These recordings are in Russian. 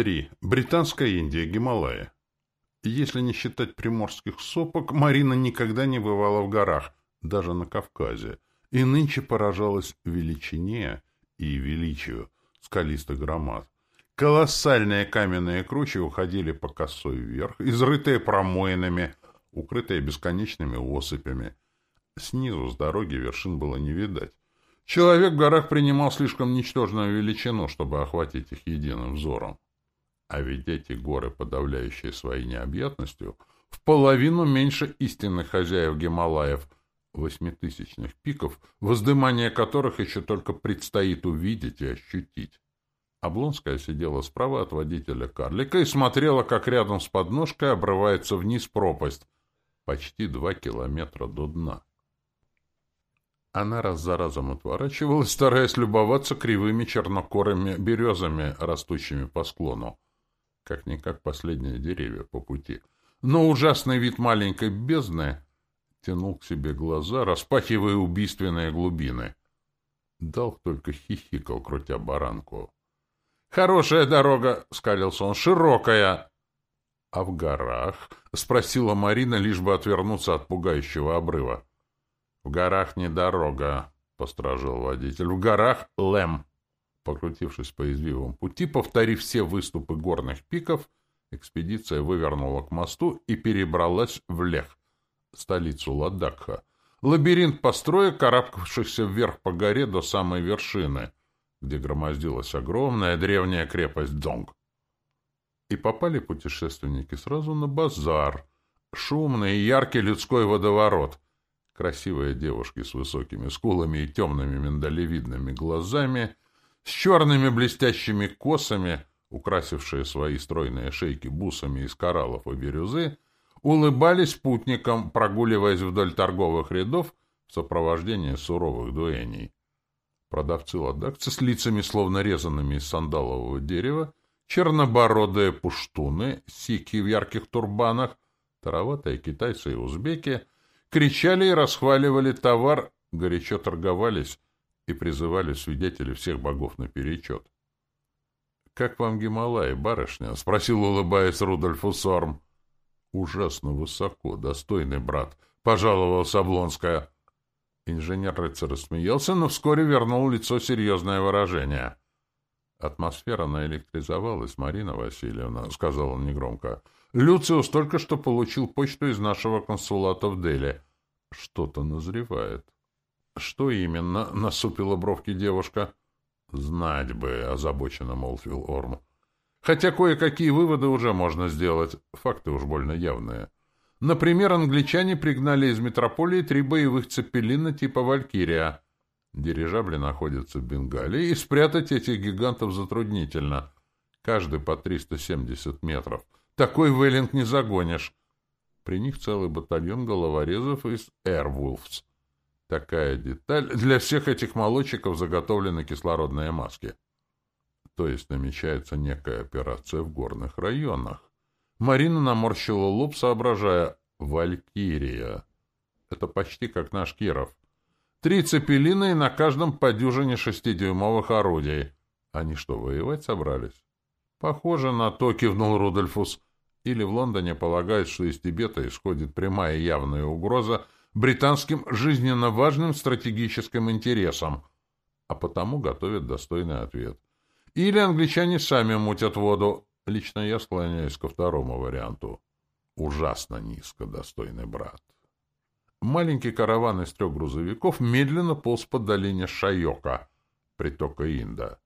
3. Британская Индия, Гималаи. Если не считать приморских сопок, Марина никогда не бывала в горах, даже на Кавказе, и нынче поражалась величине и величию скалистых громад. Колоссальные каменные кручи уходили по косой вверх, изрытые промоинами, укрытые бесконечными осыпями. Снизу с дороги вершин было не видать. Человек в горах принимал слишком ничтожную величину, чтобы охватить их единым взором. А ведь эти горы, подавляющие своей необъятностью, в половину меньше истинных хозяев Гималаев, восьмитысячных пиков, воздымание которых еще только предстоит увидеть и ощутить. Облонская сидела справа от водителя карлика и смотрела, как рядом с подножкой обрывается вниз пропасть, почти два километра до дна. Она раз за разом отворачивалась, стараясь любоваться кривыми чернокорыми березами, растущими по склону как-никак последние деревья по пути. Но ужасный вид маленькой бездны тянул к себе глаза, распахивая убийственные глубины. Долг только хихикал, крутя баранку. — Хорошая дорога, — скалился он, — широкая. — А в горах? — спросила Марина, лишь бы отвернуться от пугающего обрыва. — В горах не дорога, — постражил водитель. — В горах — лем. Покрутившись по извивам пути, повторив все выступы горных пиков, экспедиция вывернула к мосту и перебралась в Лех, столицу Ладакха. Лабиринт построек, карабкавшихся вверх по горе до самой вершины, где громоздилась огромная древняя крепость Дзонг. И попали путешественники сразу на базар. Шумный и яркий людской водоворот. Красивые девушки с высокими скулами и темными миндалевидными глазами — с черными блестящими косами, украсившие свои стройные шейки бусами из кораллов и бирюзы, улыбались путникам, прогуливаясь вдоль торговых рядов в сопровождении суровых дуэней. Продавцы-ладакцы с лицами, словно резанными из сандалового дерева, чернобородые пуштуны, сики в ярких турбанах, тароватые китайцы и узбеки, кричали и расхваливали товар, горячо торговались, и призывали свидетелей всех богов наперечет. — Как вам Гималай, барышня? — спросил, улыбаясь Рудольфу Сорм. — Ужасно высоко, достойный брат, — пожаловался Облонская. Инженер-рыцарь рассмеялся, но вскоре вернул лицо серьезное выражение. — Атмосфера наэлектризовалась, Марина Васильевна, — сказал он негромко. — Люциус только что получил почту из нашего консулата в Дели. Что-то назревает. — «Что именно?» — насупила бровки девушка. «Знать бы», — озабоченно молвил Орм. «Хотя кое-какие выводы уже можно сделать. Факты уж больно явные. Например, англичане пригнали из метрополии три боевых цепелина типа «Валькирия». Дирижабли находятся в Бенгалии, и спрятать этих гигантов затруднительно. Каждый по 370 метров. Такой вейлинг не загонишь. При них целый батальон головорезов из «Эрвулфс». Такая деталь. Для всех этих молодчиков заготовлены кислородные маски. То есть намечается некая операция в горных районах. Марина наморщила лоб, соображая. «Валькирия». Это почти как наш Киров. Три цепелина и на каждом по дюжине шестидюймовых орудий. Они что, воевать собрались? Похоже на то, кивнул Рудольфус. Или в Лондоне полагают, что из Тибета исходит прямая явная угроза британским жизненно важным стратегическим интересам, а потому готовят достойный ответ. Или англичане сами мутят воду. Лично я склоняюсь ко второму варианту. Ужасно низко, достойный брат. Маленький караван из трех грузовиков медленно полз по долине Шайока, притока Инда.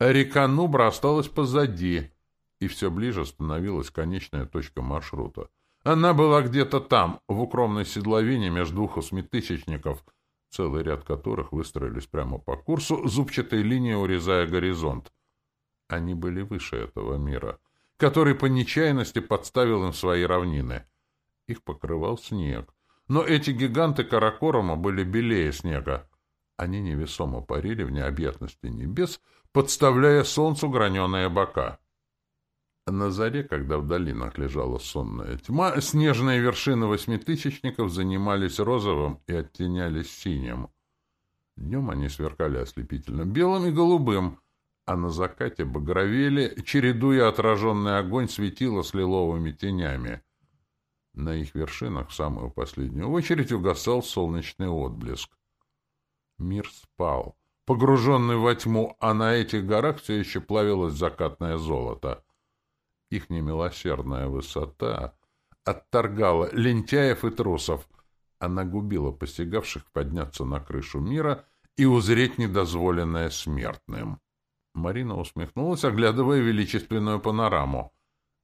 Река Нубра осталась позади, и все ближе становилась конечная точка маршрута. Она была где-то там, в укромной седловине между двух восьмитысячников, целый ряд которых выстроились прямо по курсу, зубчатой линией урезая горизонт. Они были выше этого мира, который по нечаянности подставил им свои равнины. Их покрывал снег. Но эти гиганты Каракорома были белее снега. Они невесомо парили в необъятности небес, подставляя солнцу граненые бока. На заре, когда в долинах лежала сонная тьма, снежные вершины восьмитысячников занимались розовым и оттенялись синим. Днем они сверкали ослепительно белым и голубым, а на закате багровели, чередуя отраженный огонь, светило с лиловыми тенями. На их вершинах в самую последнюю очередь угасал солнечный отблеск. Мир спал, погруженный во тьму, а на этих горах все еще плавилось закатное золото. Их немилосердная высота отторгала лентяев и трусов. Она губила постигавших подняться на крышу мира и узреть недозволенное смертным. Марина усмехнулась, оглядывая величественную панораму.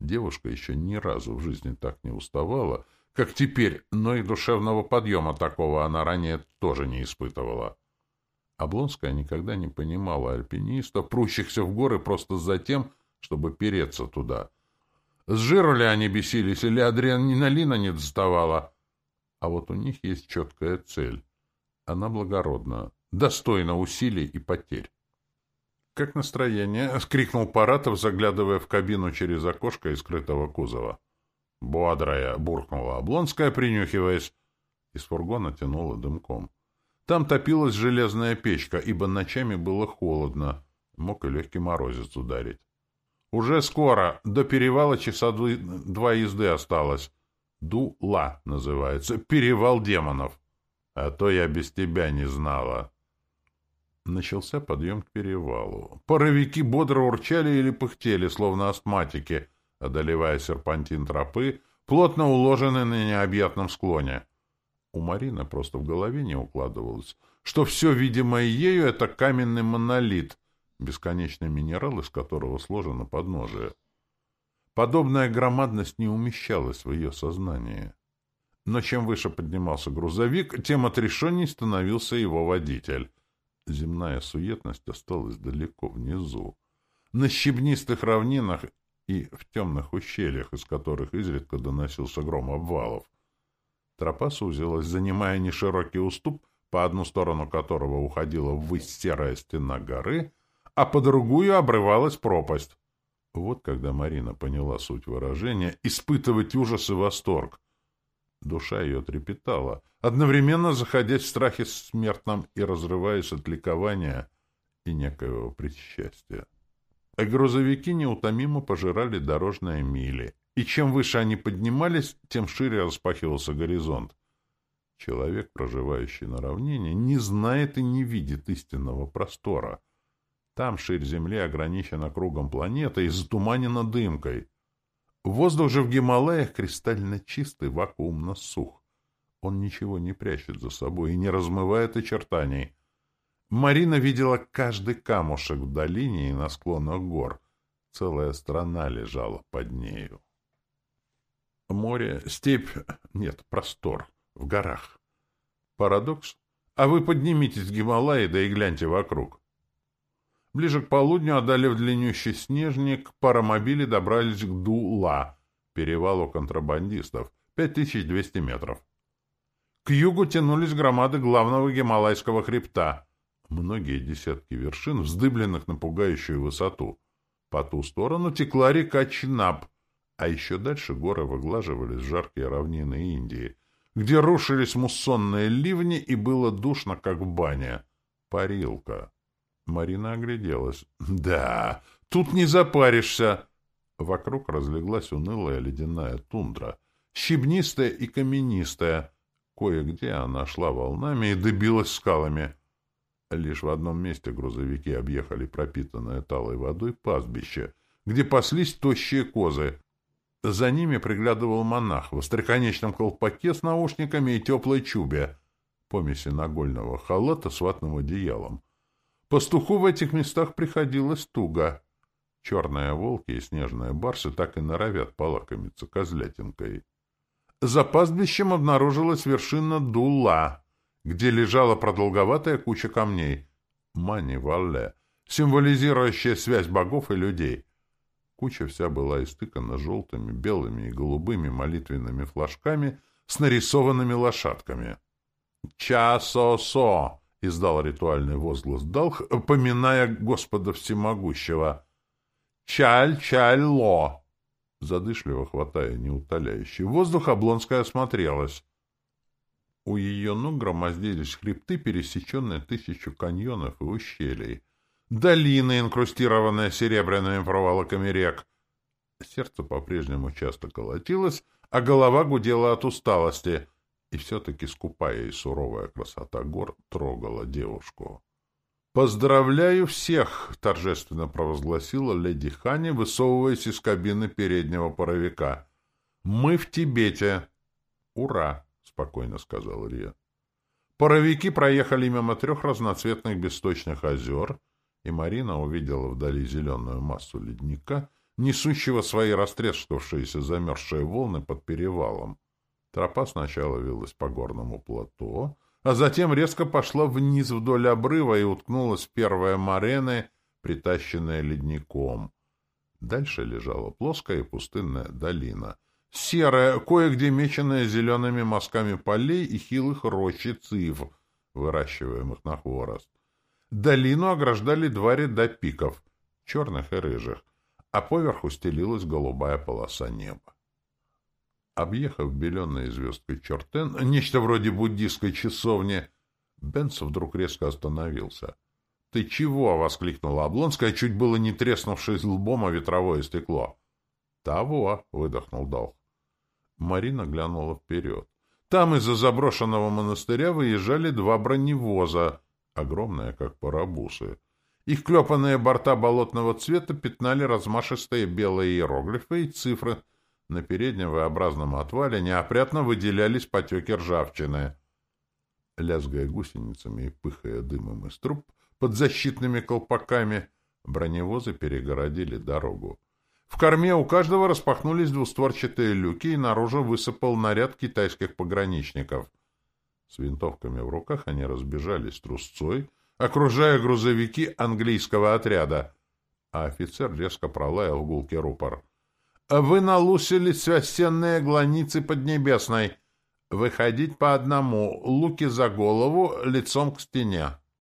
Девушка еще ни разу в жизни так не уставала, как теперь, но и душевного подъема такого она ранее тоже не испытывала. Облонская никогда не понимала альпинистов, прущихся в горы просто за тем, чтобы переться туда. С жиру ли они бесились, или адреналина не доставала? А вот у них есть четкая цель. Она благородна, достойна усилий и потерь. «Как настроение?» — скрикнул Паратов, заглядывая в кабину через окошко из скрытого кузова. «Бодрая!» — буркнула Облонская, принюхиваясь. Из фургона тянуло дымком. Там топилась железная печка, ибо ночами было холодно. Мог и легкий морозец ударить. «Уже скоро. До перевала часа два езды осталось. Дула называется. Перевал демонов. А то я без тебя не знала». Начался подъем к перевалу. Паровики бодро урчали или пыхтели, словно астматики, одолевая серпантин тропы, плотно уложенный на необъятном склоне. У Марины просто в голове не укладывалось, что все видимое ею — это каменный монолит, бесконечный минерал, из которого сложено подножие. Подобная громадность не умещалась в ее сознании. Но чем выше поднимался грузовик, тем отрешенней становился его водитель. Земная суетность осталась далеко внизу. На щебнистых равнинах и в темных ущельях, из которых изредка доносился гром обвалов. Тропа сузилась, занимая неширокий уступ, по одну сторону которого уходила ввысь серая стена горы, а по другую обрывалась пропасть. Вот когда Марина поняла суть выражения «испытывать ужас и восторг». Душа ее трепетала, одновременно заходясь в страхе смертном и разрываясь от ликования и некоего предсчастья. А грузовики неутомимо пожирали дорожные мили, и чем выше они поднимались, тем шире распахивался горизонт. Человек, проживающий на равнине, не знает и не видит истинного простора. Там ширь Земли ограничена кругом планеты и затуманена дымкой. Воздух же в Гималаях кристально чистый, вакуумно сух. Он ничего не прячет за собой и не размывает очертаний. Марина видела каждый камушек в долине и на склонах гор. Целая страна лежала под нею. Море, степь, нет, простор, в горах. Парадокс? А вы поднимитесь в Гималаи, да и гляньте вокруг. Ближе к полудню, одолев длиннющий снежник, паромобили добрались к Дула, перевалу контрабандистов, 5200 метров. К югу тянулись громады главного гималайского хребта, многие десятки вершин, вздыбленных на пугающую высоту. По ту сторону текла река Чинаб, а еще дальше горы выглаживались жаркие равнины Индии, где рушились муссонные ливни и было душно, как в бане. Парилка. Марина огляделась. «Да, тут не запаришься!» Вокруг разлеглась унылая ледяная тундра, щебнистая и каменистая. Кое-где она шла волнами и добилась скалами. Лишь в одном месте грузовики объехали пропитанное талой водой пастбище, где паслись тощие козы. За ними приглядывал монах в остроконечном колпаке с наушниками и теплой чубе, помеси нагольного халата с ватным одеялом. Пастуху в этих местах приходилось туго. Черные волки и снежные барсы так и норовят полакомиться козлятинкой. За пастбищем обнаружилась вершина Дула, где лежала продолговатая куча камней — мани-валле, символизирующая связь богов и людей. Куча вся была истыкана желтыми, белыми и голубыми молитвенными флажками с нарисованными лошадками. «Часо-со!» — издал ритуальный возглас Далх, поминая Господа Всемогущего. «Чаль-чаль-ло!» Задышливо хватая неутоляющий воздух, Облонская осмотрелась. У ее ног громоздились хребты, пересеченные тысячу каньонов и ущелий. долины, инкрустированные серебряными проволоками рек. Сердце по-прежнему часто колотилось, а голова гудела от усталости, и все-таки скупая и суровая красота гор трогала девушку. «Поздравляю всех!» — торжественно провозгласила леди Хани, высовываясь из кабины переднего паровика. «Мы в Тибете!» «Ура!» — спокойно сказал Рия. Паровики проехали мимо трех разноцветных бесточных озер, и Марина увидела вдали зеленую массу ледника, несущего свои растрескавшиеся замерзшие волны под перевалом. Тропа сначала велась по горному плато, а затем резко пошла вниз вдоль обрыва и уткнулась в первое морены, притащенное ледником. Дальше лежала плоская и пустынная долина, серая, кое-где меченная зелеными мазками полей и хилых рощ и цив, выращиваемых на хворост. Долину ограждали два ряда пиков, черных и рыжих, а поверху стелилась голубая полоса неба. Объехав беленой звездкой Чертен, нечто вроде буддийской часовни, Бенс вдруг резко остановился. — Ты чего? — воскликнула Облонская, чуть было не треснувшись лбом о ветровое стекло. — Того! — выдохнул Долг. Марина глянула вперед. Там из-за заброшенного монастыря выезжали два броневоза, огромные, как парабусы. Их клепанные борта болотного цвета пятнали размашистые белые иероглифы и цифры. На переднем V-образном отвале неопрятно выделялись потеки ржавчины. Лязгая гусеницами и пыхая дымом из труб под защитными колпаками, броневозы перегородили дорогу. В корме у каждого распахнулись двустворчатые люки, и наружу высыпал наряд китайских пограничников. С винтовками в руках они разбежались трусцой, окружая грузовики английского отряда, а офицер резко пролаял в гулке рупор. «Вы налусили священные гланицы Поднебесной. Выходить по одному, луки за голову, лицом к стене».